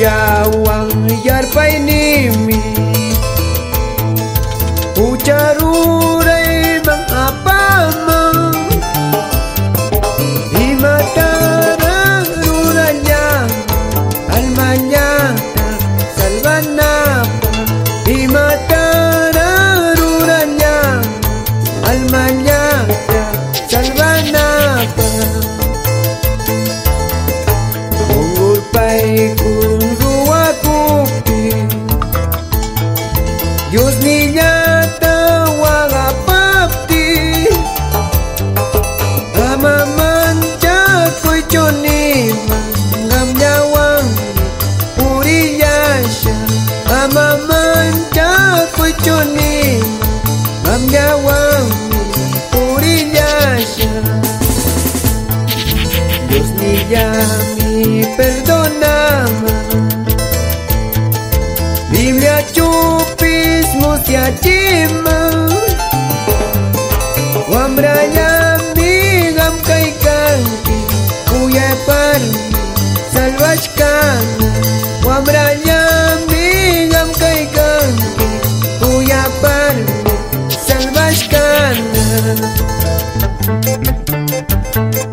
yawan yarpa Diyos niya tawag apapti Amaman ko'y choni Ngam nyawang puriya siya Amaman ko'y choni Ngam nyawang puriya siya Diyos niya mi perdonama. Biblia distância de mão Wambraya migam kai kanti Kuya parmi salvashkana Wambraya migam kai kanti Kuya parmi Thank you.